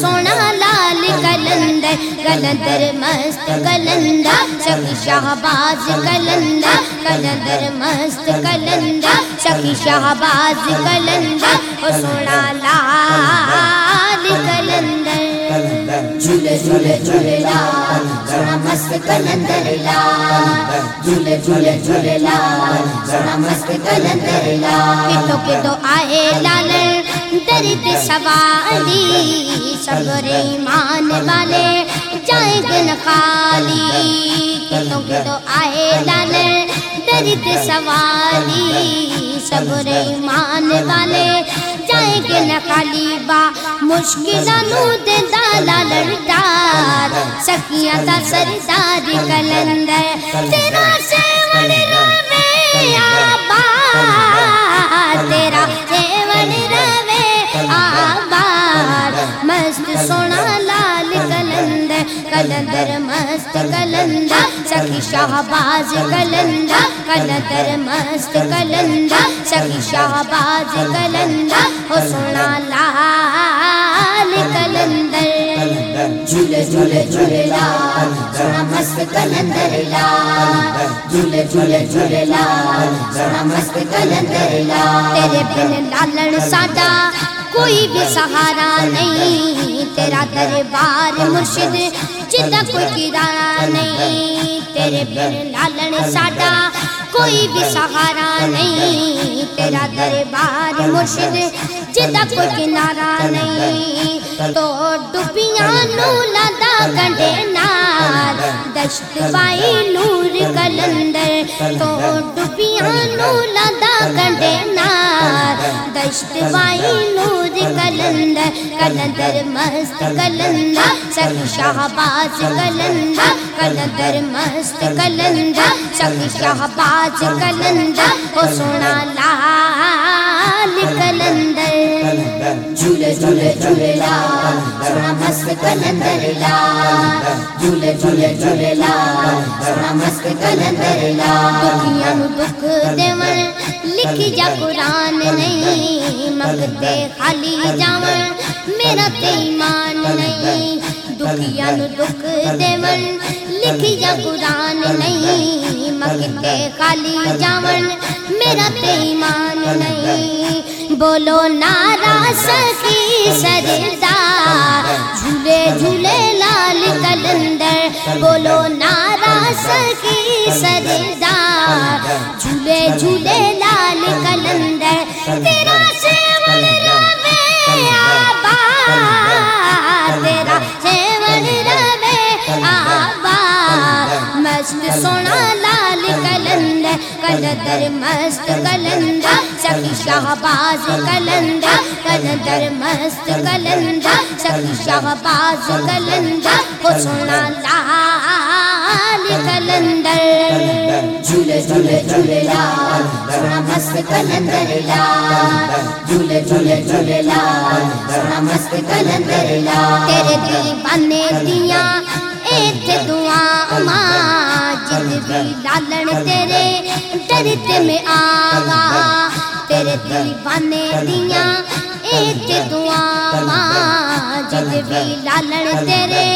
سونا لال کلندر کلندر مست کلندر سخی شہباز کلندر کلندر مست کلندر سخی شہباز کلندر، او سونا لال کلندر۔ جھولے جھولے جھولے لال، سونا مست کلندر لال۔ جھولے جھولے جھولے لال، سونا مست کلندر لال۔ کتو کتو آئے لال درد سوالی صبر ایمان والے جائیں گے نہ خالی کتو کتو آئے لال درد سوالی صبر ایمان والے جائیں گے نہ خالی با مشکلہ نو دے دالا لڑدار سکیاں دا سردار کلندر تیرا سیون روے کلندر مست کلندر سخی شہباز کلندر کلندر مست کلندر سخی شہباز کلندر ہو سونا لال کلندر جھولے جھولے جھولے لال، سونا مست کلندر لال۔ جھولے جھولے جھولے لال، سونا مست کلندر لال۔ تیرے بن لالن ساڈا کوئی بھی سہارا نہیں، تیرا دربار مرشد جدا کوئی کرارا نہیں، تیرے بن لالن ساڈا کوئی بھی سہارا نہیں، تیرا دربار مرشد جدا کوئی کنارا نہیں۔ تو ڈبیاں نو لدا کنڈے نار، دشت بائی نور کلندر۔ تو ڈبیاں نو لدا نار دشت بائی نور کلندر کلندر مست، کلندر سخی شہباز، کلندر کلندر مست، کلندر سخی شہباز، کلندر ہو سونا لال کلندر۔ جھولے جھولے جھولے لال، سونا مست، کلندر لال۔ جھولے جھولے جھولے لال، سونا مست، کلندر لال۔ دکھیاں نو دکھ دیون لکھی جا قرآن نہیں مگتے خالی جاون میرا تے ایمان نہیں دکھیاں نو دکھ دیون لکھی جا قرآن نہیں مگتے خالی جاون میرا تے ایمان نہیں بولو نارا سخی سردار جھولے جھولے لال کلندر بولو نارا سخی سردار جھولے جھولے تیرا سیون روے آباد تیرا سیون روے آباد مست سونا لال کلندر کلندر مست کلندر سخی شہباز کلندر کلندر مست کلندر سخی شہباز کلندر ہو سونا لال کلندر جھولے جھولے جھولے لال سونا مست کلندر لال جھولے جھولے جھولے لال سونا مست کلندر لال تیرے دل بنے دیاں ایتھے دعا ماں جد بھی لالن تیرے ڈرتے میں آوا تیرے دل دیاں ایتھے دعا ماں بھی لالن تیرے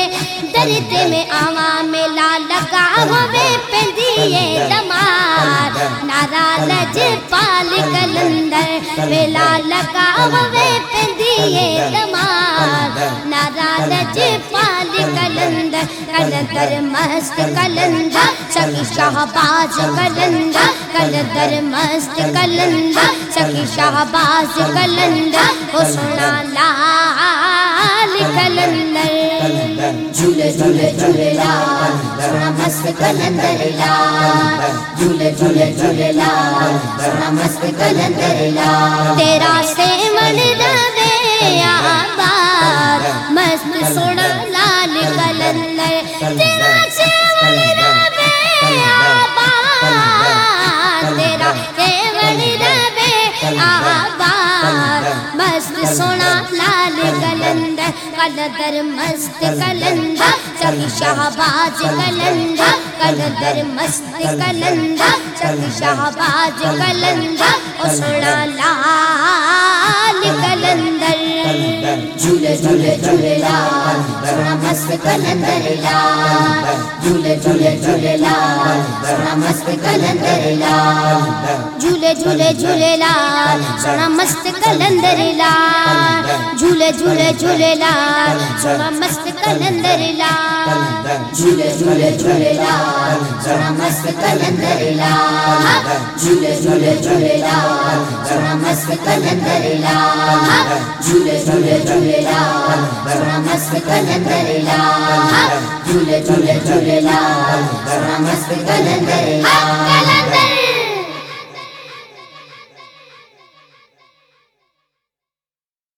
ڈرتے میں آوا میلا لگا ہوے پندیے دمار۔ نارا لج پال کلندر میلا لگا ہوے پندیے دمار۔ نارا لج پال کلندر کلندر مست کلندر سخی شہباز کلندر کلندر مست کلندر سخی شہباز کلندر۔ ہو سونا لال جھولے جھولے لال سونا مست کلندر لال جھولے جھولے جھولے لال سونا مست کلندر لال تیرا سیون روے آباد، مست سونا لال کلندر۔ تیرا سیون روے آباد، تیرا سیون روے آباد، مست سونا لال کلندر۔ کلندر مست کلندر۔ چک شہباز کلندا کلندر مست کلندا چک شہباز کلندہ اسڑا لال کلندر جھولے جھولے جھولے لال مست کلندر لال جھولے جھولے جھولے لال سونا مست کلندر لال جھولے جھولے جھولے لال سونا مست کلندر لال جھولے جھولے جھولے لال سونا مست کلندر لال جھولے جھولے جھولے لال مست کلندر لال جھولے جھولے جھولے لال مست کلندر مست کلندر لال جھول جھول جھول لال سونا مست کلندر لال